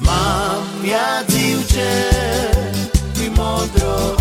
Mam ja dziewczę i modro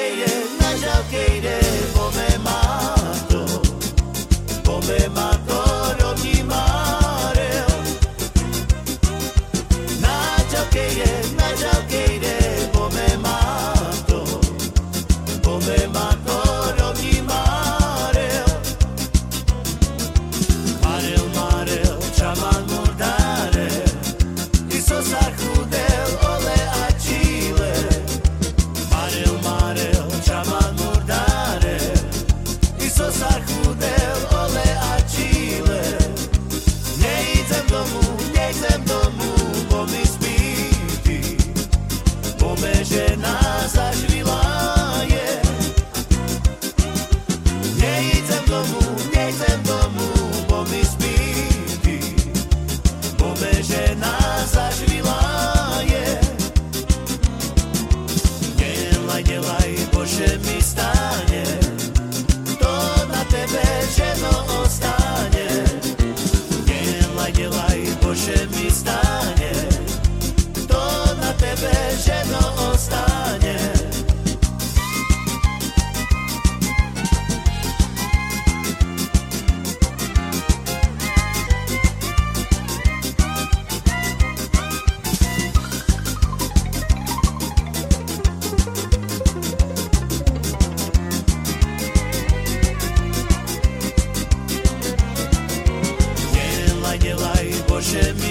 located, nice located, bombe mato, bombe. apenas a Shimmy.